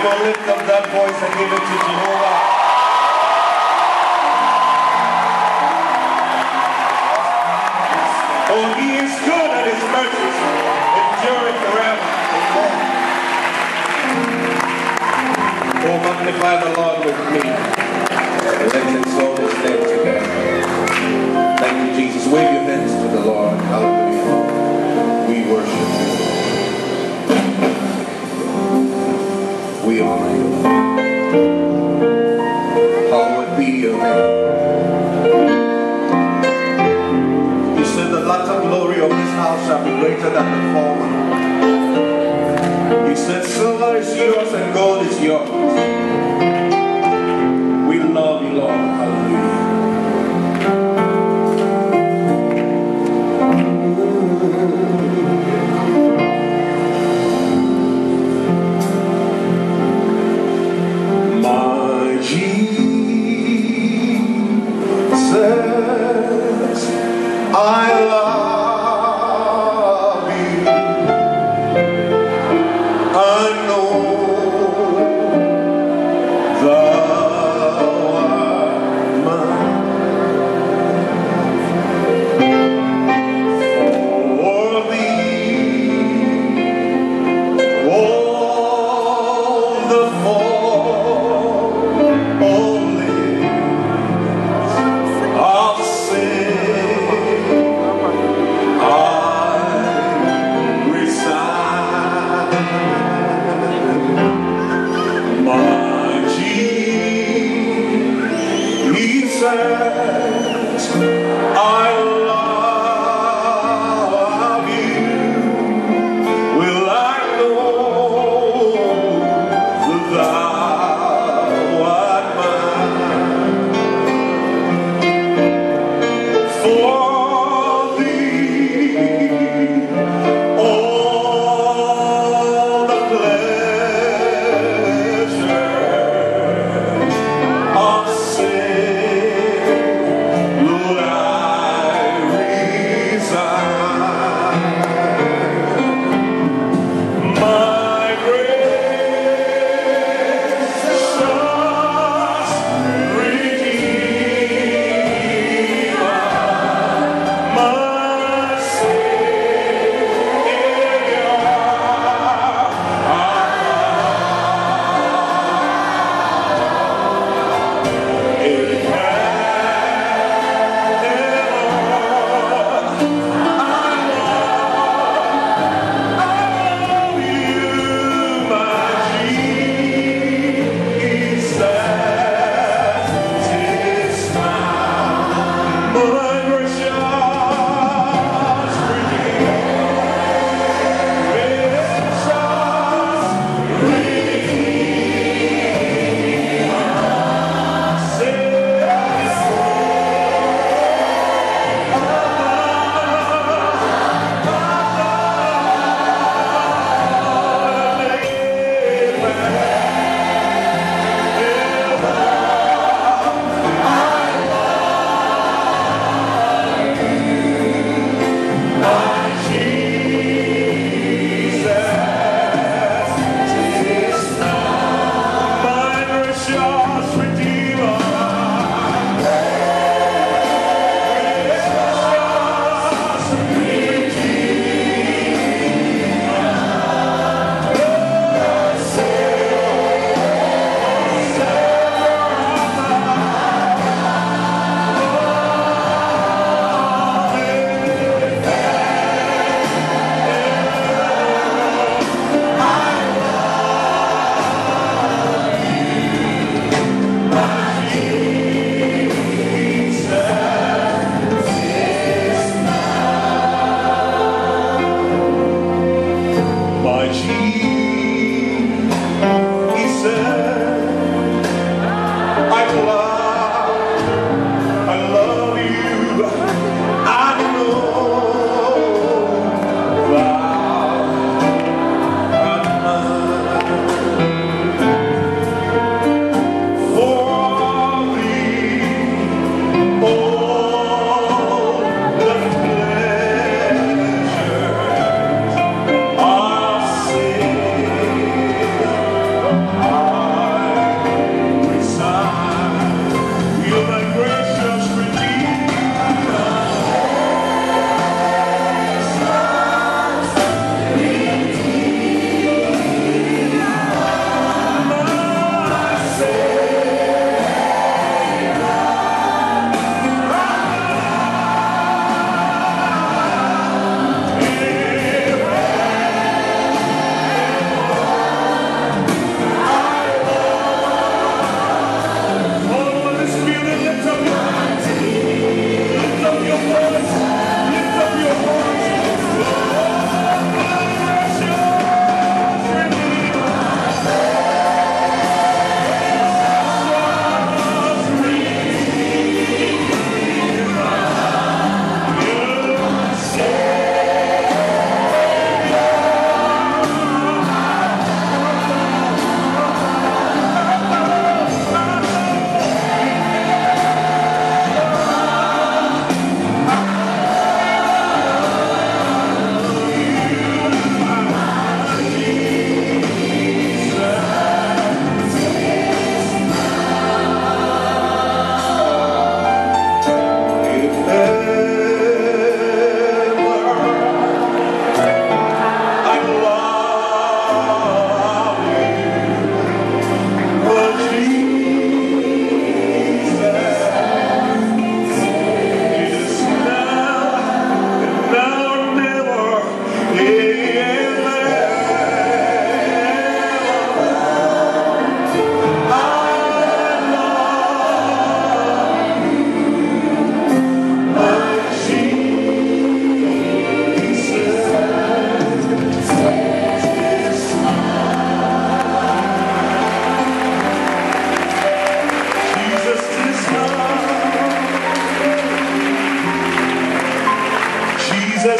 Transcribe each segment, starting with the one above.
Come on, lift up that voice and give it to Jehovah. Oh, he is good and his mercies enduring forever. Oh, magnify the Lord with me. Exalt his name together. Than. He said silver is yours and gold is yours.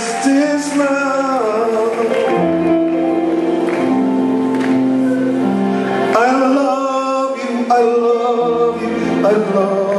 Is love. I love you, I love you, I love you.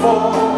fall.